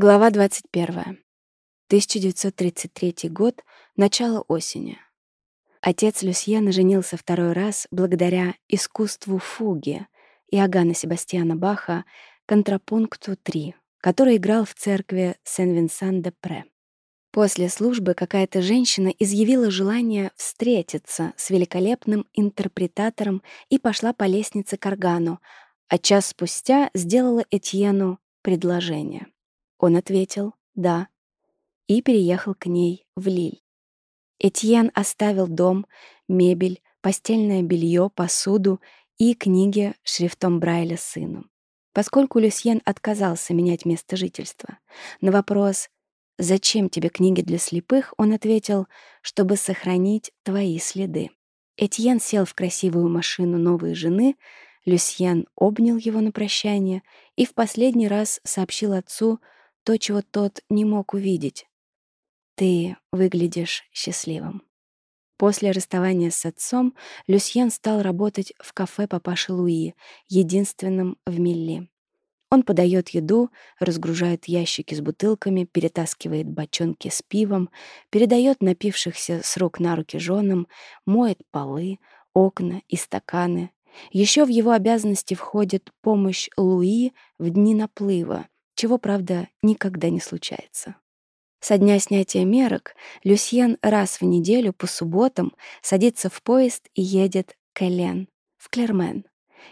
Глава 21. 1933 год, начало осени. Отец Люсьена женился второй раз благодаря искусству фуги Иоганна Себастьяна Баха «Контрапункту 3», который играл в церкви Сен-Винсан-де-Пре. После службы какая-то женщина изъявила желание встретиться с великолепным интерпретатором и пошла по лестнице к органу, а час спустя сделала Этьену предложение. Он ответил «да» и переехал к ней в Лиль. Этьен оставил дом, мебель, постельное белье, посуду и книги шрифтом Брайля сыну. Поскольку Люсьен отказался менять место жительства, на вопрос «Зачем тебе книги для слепых?» он ответил, чтобы сохранить твои следы. Этьен сел в красивую машину новой жены, Люсьен обнял его на прощание и в последний раз сообщил отцу, то, чего тот не мог увидеть. Ты выглядишь счастливым. После расставания с отцом Люсьен стал работать в кафе папаши Луи, единственном в Милли. Он подает еду, разгружает ящики с бутылками, перетаскивает бочонки с пивом, передает напившихся с рук на руки женам, моет полы, окна и стаканы. Еще в его обязанности входит помощь Луи в дни наплыва — чего, правда, никогда не случается. Со дня снятия мерок Люсьен раз в неделю по субботам садится в поезд и едет к Элен, в Клермен.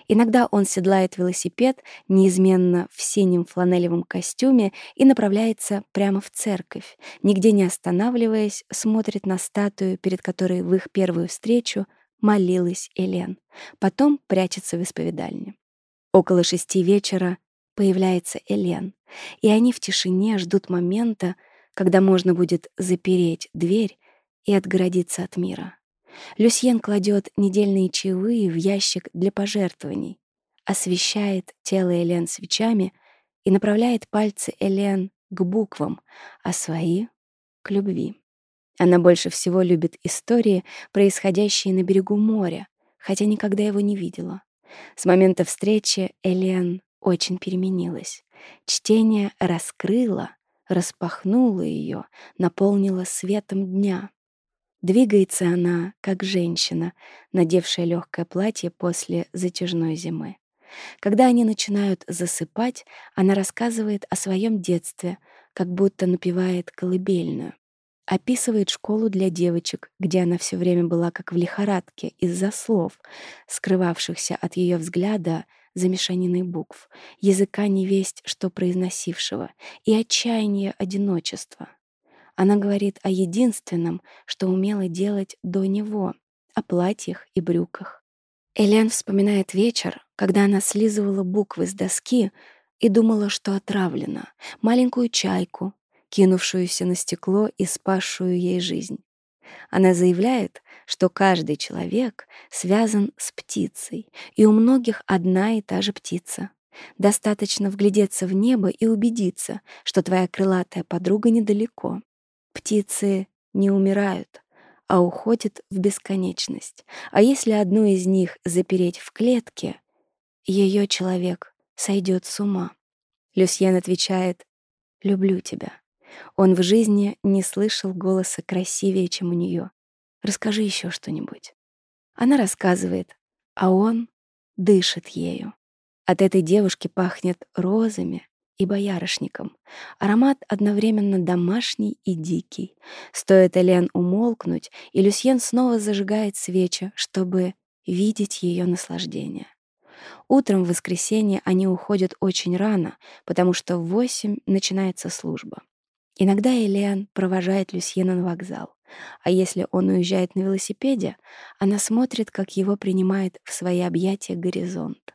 Иногда он седлает велосипед, неизменно в синем фланелевом костюме, и направляется прямо в церковь, нигде не останавливаясь, смотрит на статую, перед которой в их первую встречу молилась Элен. Потом прячется в исповедальне. Около шести вечера появляется Элен и они в тишине ждут момента, когда можно будет запереть дверь и отгородиться от мира. Люсьен кладет недельные чаевые в ящик для пожертвований, освещает тело Элен свечами и направляет пальцы Элен к буквам, а свои — к любви. Она больше всего любит истории, происходящие на берегу моря, хотя никогда его не видела. С момента встречи Элен очень переменилась. Чтение раскрыло, распахнуло ее, наполнило светом дня. Двигается она, как женщина, надевшая легкое платье после затяжной зимы. Когда они начинают засыпать, она рассказывает о своем детстве, как будто напевает колыбельную. Описывает школу для девочек, где она все время была как в лихорадке из-за слов, скрывавшихся от ее взгляда замешанной букв, языка невесть, что произносившего, и отчаяние одиночества. Она говорит о единственном, что умела делать до него, о платьях и брюках. Элен вспоминает вечер, когда она слизывала буквы с доски и думала, что отравлена, маленькую чайку, кинувшуюся на стекло и спасшую ей жизнь. Она заявляет, что каждый человек связан с птицей, и у многих одна и та же птица. Достаточно вглядеться в небо и убедиться, что твоя крылатая подруга недалеко. Птицы не умирают, а уходят в бесконечность. А если одну из них запереть в клетке, ее человек сойдет с ума. Люсьен отвечает «Люблю тебя». Он в жизни не слышал голоса красивее, чем у нее. «Расскажи еще что-нибудь». Она рассказывает, а он дышит ею. От этой девушки пахнет розами и боярышником. Аромат одновременно домашний и дикий. Стоит Элен умолкнуть, и Люсьен снова зажигает свечи, чтобы видеть ее наслаждение. Утром в воскресенье они уходят очень рано, потому что в восемь начинается служба. Иногда Элиан провожает Люсьена на вокзал, а если он уезжает на велосипеде, она смотрит, как его принимает в свои объятия горизонт.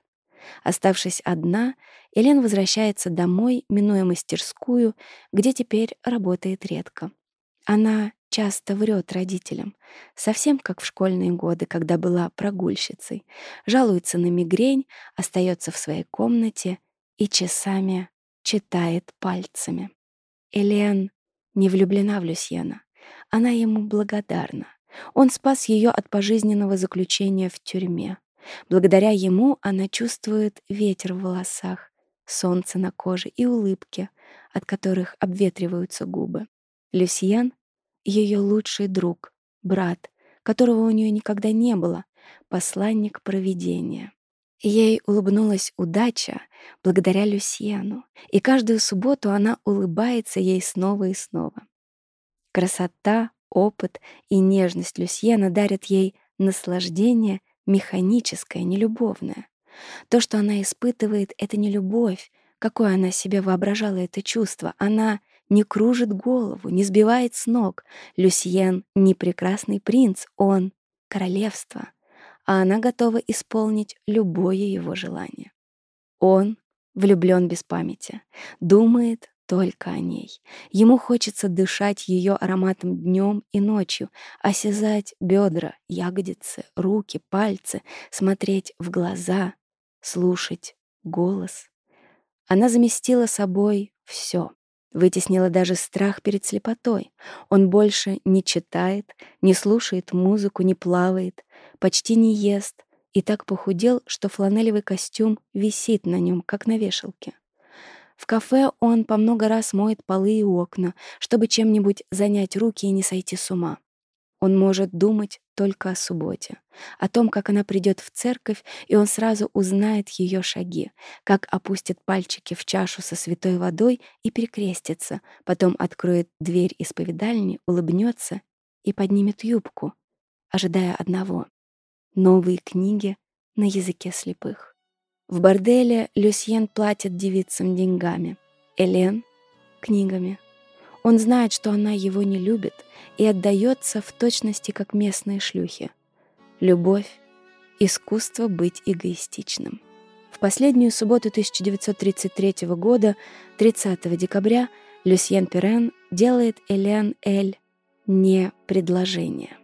Оставшись одна, Элен возвращается домой, минуя мастерскую, где теперь работает редко. Она часто врет родителям, совсем как в школьные годы, когда была прогульщицей, жалуется на мигрень, остается в своей комнате и часами читает пальцами. Элен не влюблена в Люсьена. Она ему благодарна. Он спас ее от пожизненного заключения в тюрьме. Благодаря ему она чувствует ветер в волосах, солнце на коже и улыбки, от которых обветриваются губы. Люсьен — ее лучший друг, брат, которого у нее никогда не было, посланник провидения. Ей улыбнулась удача благодаря Люсьену, и каждую субботу она улыбается ей снова и снова. Красота, опыт и нежность Люсьена дарят ей наслаждение механическое, нелюбовное. То, что она испытывает, — это не любовь, какой она себе воображала это чувство. Она не кружит голову, не сбивает с ног. Люсьен — не прекрасный принц, он — королевство — а она готова исполнить любое его желание. Он влюблён без памяти, думает только о ней. Ему хочется дышать её ароматом днём и ночью, осязать бедра, ягодицы, руки, пальцы, смотреть в глаза, слушать голос. Она заместила собой всё. Вытеснило даже страх перед слепотой. Он больше не читает, не слушает музыку, не плавает, почти не ест и так похудел, что фланелевый костюм висит на нем, как на вешалке. В кафе он по много раз моет полы и окна, чтобы чем-нибудь занять руки и не сойти с ума. Он может думать, только о субботе, о том, как она придет в церковь, и он сразу узнает ее шаги, как опустит пальчики в чашу со святой водой и перекрестится, потом откроет дверь исповедальни, улыбнется и поднимет юбку, ожидая одного — новые книги на языке слепых. В борделе Люсьен платит девицам деньгами, Элен — книгами. Он знает, что она его не любит и отдается в точности, как местные шлюхи. Любовь — искусство быть эгоистичным. В последнюю субботу 1933 года, 30 декабря, Люсьен Перен делает Элен Эль не предложение.